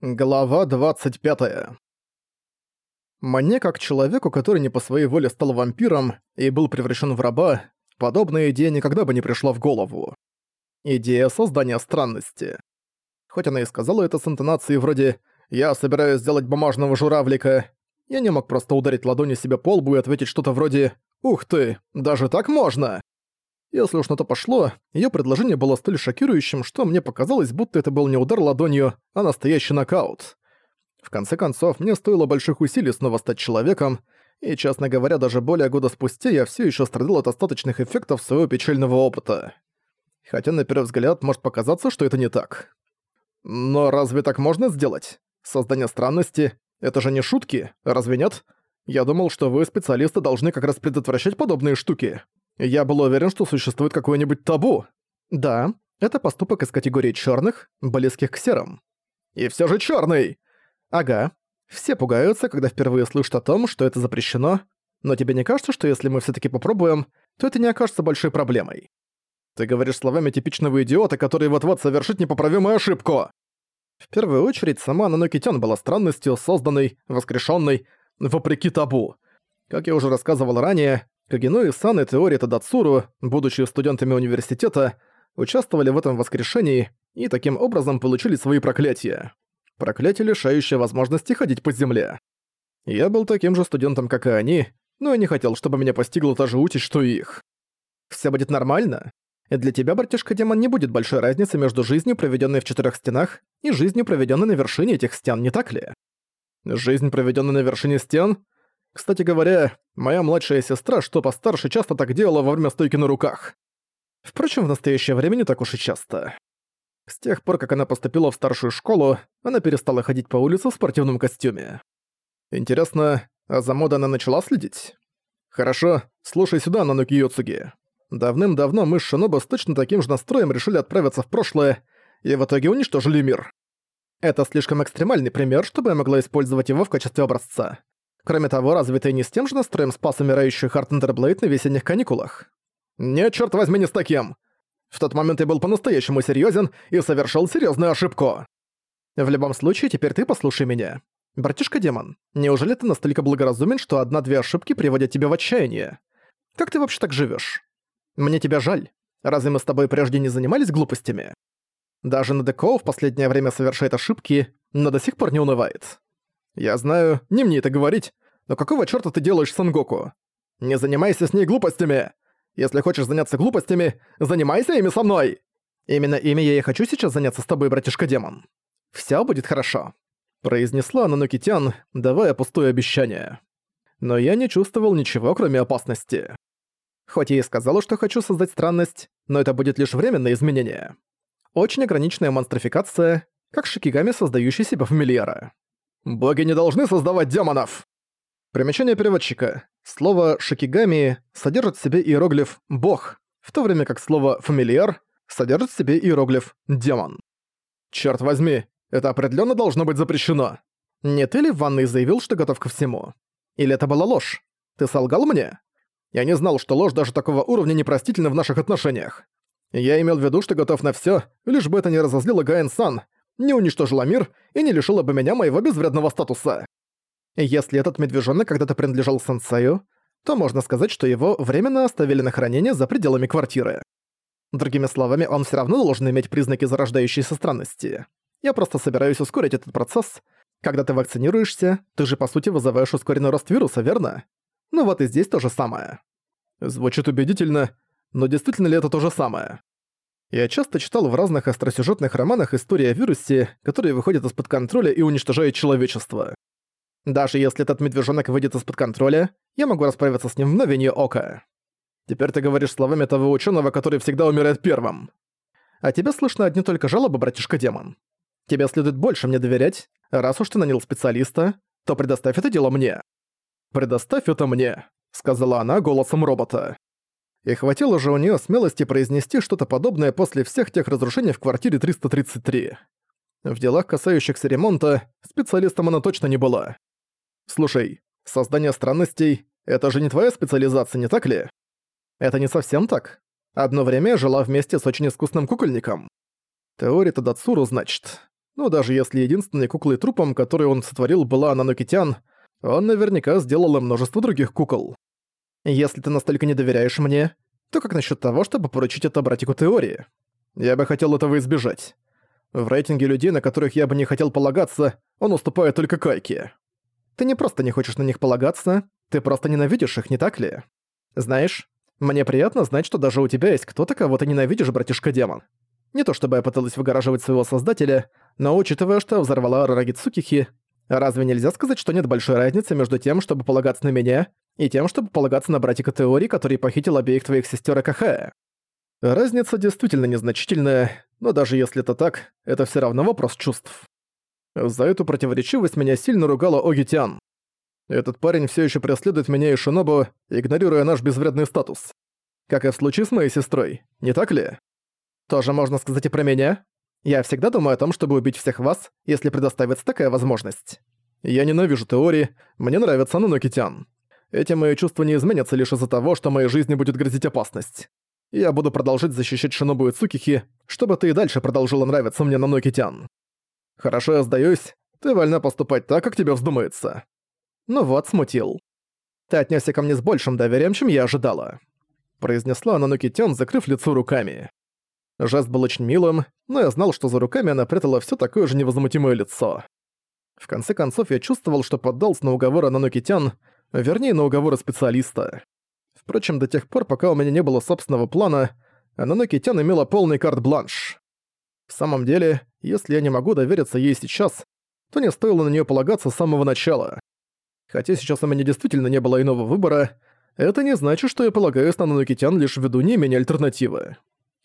Глава 25. Мне, как человеку, который не по своей воле стал вампиром и был превращен в раба, подобная идея никогда бы не пришла в голову. Идея создания странности. Хоть она и сказала это с интонацией вроде «я собираюсь сделать бумажного журавлика», я не мог просто ударить ладонью себе по лбу и ответить что-то вроде «Ух ты, даже так можно!» Если уж на то пошло, её предложение было столь шокирующим, что мне показалось, будто это был не удар ладонью, а настоящий нокаут. В конце концов, мне стоило больших усилий снова стать человеком, и, честно говоря, даже более года спустя я всё ещё страдал от остаточных эффектов своего печального опыта. Хотя на первый взгляд может показаться, что это не так. Но разве так можно сделать? Создание странности — это же не шутки, разве нет? Я думал, что вы, специалисты, должны как раз предотвращать подобные штуки. Я был уверен, что существует какое-нибудь табу. Да, это поступок из категории черных, близких к серым. И все же черный. Ага. Все пугаются, когда впервые слышат о том, что это запрещено, но тебе не кажется, что если мы все таки попробуем, то это не окажется большой проблемой? Ты говоришь словами типичного идиота, который вот-вот совершит непоправимую ошибку. В первую очередь, сама Нанокитян была странностью, созданной, воскрешенной, вопреки табу. Как я уже рассказывал ранее, Кагино и Сан и Теори Тадацуру, будучи студентами университета, участвовали в этом воскрешении и таким образом получили свои проклятия. Проклятие, лишающее возможности ходить по земле. Я был таким же студентом, как и они, но я не хотел, чтобы меня постигла та же участь, что и их. Все будет нормально. И для тебя, братишка-демон, не будет большой разницы между жизнью, проведенной в четырех стенах, и жизнью, проведенной на вершине этих стен, не так ли? Жизнь, проведенная на вершине стен — кстати говоря, моя младшая сестра, что постарше, часто так делала во время стойки на руках. Впрочем, в настоящее время не так уж и часто. С тех пор, как она поступила в старшую школу, она перестала ходить по улице в спортивном костюме. Интересно, а за модой она начала следить? Хорошо, слушай сюда, Нануки Йоцуги. Давным-давно мы с Шинобу с точно таким же настроем решили отправиться в прошлое, и в итоге уничтожили мир. Это слишком экстремальный пример, чтобы я могла использовать его в качестве образца. Кроме того, разве ты не с тем же настроем спас умирающую Хартандерблейд на весенних каникулах? Нет, черт возьми, не с таким. В тот момент я был по-настоящему серьезен и совершил серьезную ошибку. В любом случае, теперь ты послушай меня. Братишка-демон, неужели ты настолько благоразумен, что одна-две ошибки приводят тебя в отчаяние? Как ты вообще так живешь? Мне тебя жаль. Разве мы с тобой прежде не занимались глупостями? Даже Надеко в последнее время совершает ошибки, но до сих пор не унывает. Я знаю, не мне это говорить, но какого чёрта ты делаешь Сангоку? Не занимайся с ней глупостями! Если хочешь заняться глупостями, занимайся ими со мной! Именно ими я и хочу сейчас заняться с тобой, братишка-демон. Всё будет хорошо», — произнесла Нанокитян, давая пустое обещание. Но я не чувствовал ничего, кроме опасности. Хоть я и сказала, что хочу создать странность, но это будет лишь временное изменение. Очень ограниченная монстрификация, как Шикигами, создающий себя фамильяра. Боги не должны создавать демонов!» Примечание переводчика. Слово «шикигами» содержит в себе иероглиф «бог», в то время как слово «фамильяр» содержит в себе иероглиф «демон». Черт возьми, это определенно должно быть запрещено. Не ты ли в ванной заявил, что готов ко всему? Или это была ложь? Ты солгал мне? Я не знал, что ложь даже такого уровня непростительна в наших отношениях. Я имел в виду, что готов на всё, лишь бы это не разозлило Гаэн-сан, не уничтожила мир и не лишила бы меня моего безвредного статуса. Если этот медвежонок когда-то принадлежал сенсею, то можно сказать, что его временно оставили на хранение за пределами квартиры. Другими словами, он все равно должен иметь признаки зарождающейся странности. Я просто собираюсь ускорить этот процесс. Когда ты вакцинируешься, ты же по сути вызываешь ускоренный рост вируса, верно? Ну вот и здесь то же самое. Звучит убедительно, но действительно ли это то же самое? Я часто читал в разных остросюжетных романах истории о вирусе, который выходит из-под контроля и уничтожает человечество. Даже если этот медвежонок выйдет из-под контроля, я могу расправиться с ним в мгновение ока. Теперь ты говоришь словами того ученого, который всегда умирает первым. А тебя слышно одни только жалобы, братишка-демон. Тебе следует больше мне доверять. Раз уж ты нанял специалиста, то предоставь это дело мне. «Предоставь это мне», — сказала она голосом робота. И хватило же у нее смелости произнести что-то подобное после всех тех разрушений в квартире 333. В делах, касающихся ремонта, специалистом она точно не была. «Слушай, создание странностей — это же не твоя специализация, не так ли?» «Это не совсем так. Одно время жила вместе с очень искусным кукольником. Теория Тадацуру, значит. Ну, даже если единственной куклой трупом, которую он сотворил, была Нанокитян, он наверняка сделал множество других кукол. Если ты настолько не доверяешь мне, то как насчет того, чтобы поручить это братику теории? Я бы хотел этого избежать. В рейтинге людей, на которых я бы не хотел полагаться, он уступает только Кайке. Ты не просто не хочешь на них полагаться, ты просто ненавидишь их, не так ли? Знаешь, мне приятно знать, что даже у тебя есть кто-то, кого ты ненавидишь, братишка-демон. Не то чтобы я пыталась выгораживать своего создателя, но учитывая, что взорвала Рараги Цукихи, разве нельзя сказать, что нет большой разницы между тем, чтобы полагаться на меня, и тем, чтобы полагаться на братика Теори, который похитил обеих твоих сестер Акахая? Разница действительно незначительная, но даже если это так, это все равно вопрос чувств. За эту противоречивость меня сильно ругала Огитян. Этот парень все еще преследует меня и Шинобу, игнорируя наш безвредный статус. Как и в случае с моей сестрой, не так ли? Тоже можно сказать и про меня. Я всегда думаю о том, чтобы убить всех вас, если предоставится такая возможность. Я ненавижу теории, мне нравится Нанокитян. Эти мои чувства не изменятся лишь из-за того, что моей жизни будет грозить опасность. Я буду продолжать защищать Шинобу и Цукихи, чтобы ты и дальше продолжила нравиться мне Нанокитян. Хорошо, я сдаюсь. Ты вольна поступать так, как тебе вздумается. Ну вот, смутил. Ты отнесся ко мне с большим доверием, чем я ожидала. Произнесла Нанокитян, закрыв лицо руками. Жест был очень милым, но я знал, что за руками она прятала все такое же невозмутимое лицо. В конце концов, я чувствовал, что поддался на уговоры Нанокитян, вернее, на уговоры специалиста. Впрочем, до тех пор, пока у меня не было собственного плана, Ананоки Тян имела полный карт-бланш. В самом деле, если я не могу довериться ей сейчас, то не стоило на нее полагаться с самого начала. Хотя сейчас у меня действительно не было иного выбора, это не значит, что я полагаюсь на Нанокитян лишь ввиду не менее альтернативы.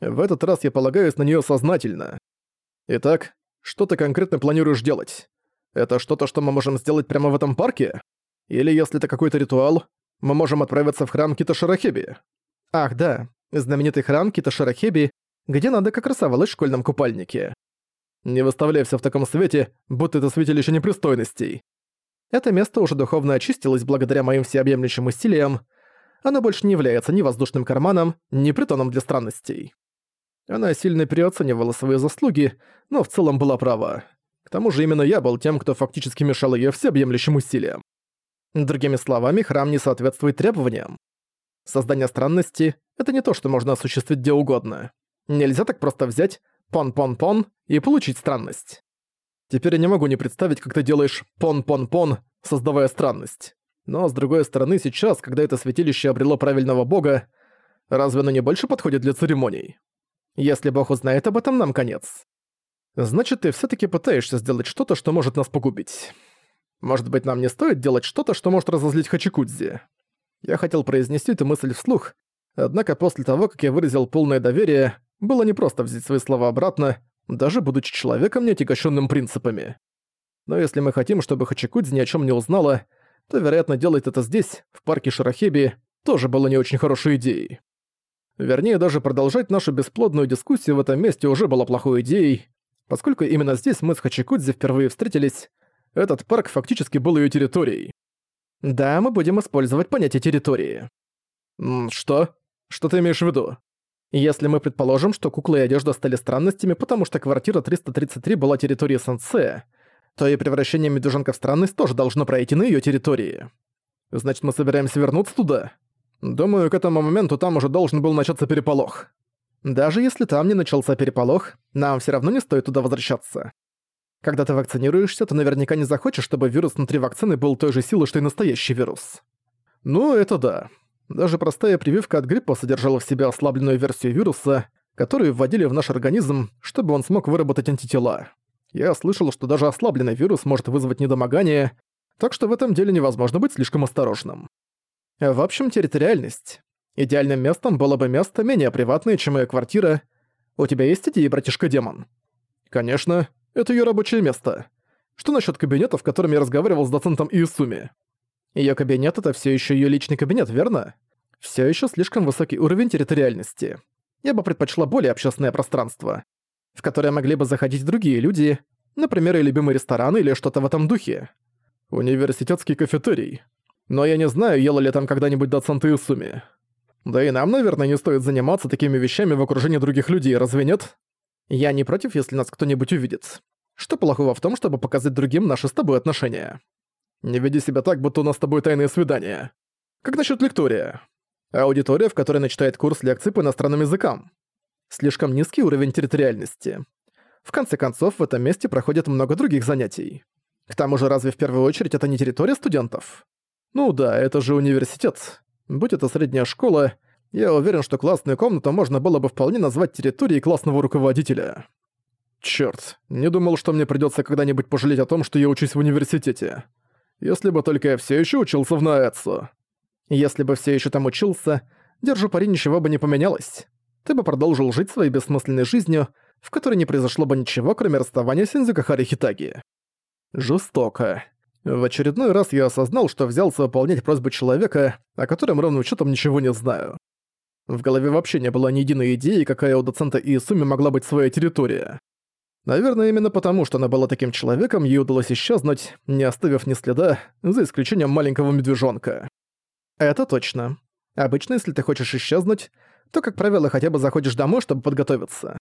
В этот раз я полагаюсь на нее сознательно. Итак, что ты конкретно планируешь делать? Это что-то, что мы можем сделать прямо в этом парке? Или если это какой-то ритуал, мы можем отправиться в храм Киташарахеби. Ах, да, знаменитый храм Киташарахеби, где надо как красовалась в школьном купальнике. Не выставляй все в таком свете, будто это святилище непристойностей. Это место уже духовно очистилось благодаря моим всеобъемлющим усилиям. Оно больше не является ни воздушным карманом, ни притоном для странностей. Она сильно переоценивала свои заслуги, но в целом была права. К тому же именно я был тем, кто фактически мешал её всеобъемлющим усилиям. Другими словами, храм не соответствует требованиям. Создание странности — это не то, что можно осуществить где угодно. Нельзя так просто взять пон-пон-пон и получить странность. Теперь я не могу не представить, как ты делаешь пон-пон-пон, создавая странность. Но, с другой стороны, сейчас, когда это святилище обрело правильного бога, разве оно не больше подходит для церемоний? Если бог узнает об этом, нам конец. Значит, ты все таки пытаешься сделать что-то, что может нас погубить. Может быть, нам не стоит делать что-то, что может разозлить Хачикудзи? Я хотел произнести эту мысль вслух, однако после того, как я выразил полное доверие, было непросто взять свои слова обратно, даже будучи человеком, не отягощенным принципами. Но если мы хотим, чтобы Хачикудзи ни о чем не узнала, то, вероятно, делать это здесь, в парке Шарахеби, тоже было не очень хорошей идеей. Вернее, даже продолжать нашу бесплодную дискуссию в этом месте уже было плохой идеей, поскольку именно здесь мы с Хачикудзи впервые встретились, этот парк фактически был ее территорией. Да, мы будем использовать понятие территории. Что? Что ты имеешь в виду? Если мы предположим, что куклы и одежда стали странностями, потому что квартира 333 была территорией Сенсея, то и превращение медвежонка в странность тоже должно пройти на ее территории. Значит, мы собираемся вернуться туда? Думаю, к этому моменту там уже должен был начаться переполох. Даже если там не начался переполох, нам все равно не стоит туда возвращаться. Когда ты вакцинируешься, то наверняка не захочешь, чтобы вирус внутри вакцины был той же силы, что и настоящий вирус. Ну, это да. Даже простая прививка от гриппа содержала в себе ослабленную версию вируса, которую вводили в наш организм, чтобы он смог выработать антитела. Я слышал, что даже ослабленный вирус может вызвать недомогание, так что в этом деле невозможно быть слишком осторожным. В общем, территориальность. Идеальным местом было бы место менее приватное, чем моя квартира. У тебя есть идеи, братишка-демон? Конечно. Это её рабочее место. Что насчёт кабинета, в котором я разговаривал с доцентом Иисуми? Её кабинет — это всё ещё её личный кабинет, верно? Всё ещё слишком высокий уровень территориальности. Я бы предпочла более общественное пространство, в которое могли бы заходить другие люди, например, и любимый ресторан или что-то в этом духе. Университетский кафетерий. Но я не знаю, ела ли там когда-нибудь доцент Иисуми. Да и нам, наверное, не стоит заниматься такими вещами в окружении других людей, разве нет? Я не против, если нас кто-нибудь увидит. Что плохого в том, чтобы показать другим наши с тобой отношения? Не веди себя так, будто у нас с тобой тайные свидания. Как насчет лектория? Аудитория, в которой она читает курс лекций по иностранным языкам. Слишком низкий уровень территориальности. В конце концов, в этом месте проходит много других занятий. К тому же, разве в первую очередь это не территория студентов? Ну да, это же университет. Будь это средняя школа, я уверен, что классную комнату можно было бы вполне назвать территорией классного руководителя. Чёрт, не думал, что мне придётся когда-нибудь пожалеть о том, что я учусь в университете. Если бы только я всё ещё учился в Наэцу. Если бы всё ещё там учился, держу пари, ничего бы не поменялось. Ты бы продолжил жить своей бессмысленной жизнью, в которой не произошло бы ничего, кроме расставания с Инзюкахари Хитаги. Жестоко. В очередной раз я осознал, что взялся выполнять просьбу человека, о котором ровным счетом ничего не знаю. В голове вообще не было ни единой идеи, какая у доцента Иисуми могла быть своя территория. Наверное, именно потому, что она была таким человеком, ей удалось исчезнуть, не оставив ни следа, за исключением маленького медвежонка. Это точно. Обычно, если ты хочешь исчезнуть, то, как правило, хотя бы заходишь домой, чтобы подготовиться.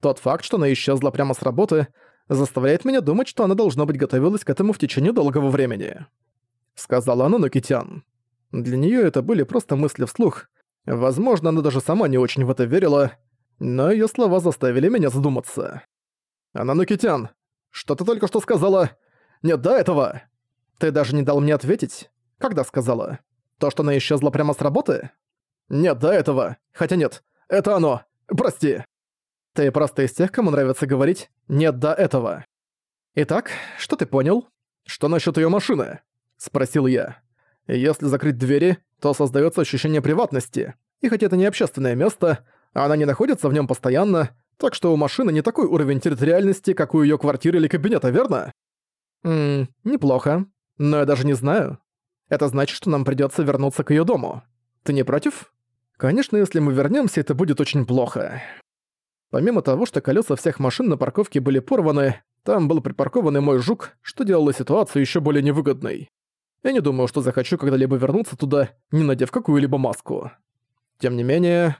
Тот факт, что она исчезла прямо с работы, заставляет меня думать, что она, должно быть, готовилась к этому в течение долгого времени. Сказала она Нокитян. Для неё это были просто мысли вслух. Возможно, она даже сама не очень в это верила, но её слова заставили меня задуматься. «Ананукитян, что ты только что сказала? Нет, до этого!» «Ты даже не дал мне ответить? Когда сказала? То, что она исчезла прямо с работы?» «Нет, до этого. Хотя нет, это оно. Прости!» «Ты просто из тех, кому нравится говорить «нет, до этого». «Итак, что ты понял?» «Что насчет её машины?» — спросил я. «Если закрыть двери, то создаётся ощущение приватности, и хотя это не общественное место, она не находится в нём постоянно, так что у машины не такой уровень территориальности, как у её квартиры или кабинета, верно? Ммм, неплохо. Но я даже не знаю. Это значит, что нам придётся вернуться к её дому. Ты не против? Конечно, если мы вернёмся, это будет очень плохо. Помимо того, что колёса всех машин на парковке были порваны, там был припаркованный мой жук, что делало ситуацию ещё более невыгодной. Я не думаю, что захочу когда-либо вернуться туда, не надев какую-либо маску. Тем не менее,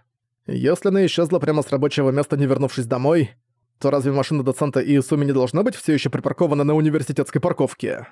если она исчезла прямо с рабочего места, не вернувшись домой, то разве машина доцента Иисуми не должна быть все еще припаркована на университетской парковке?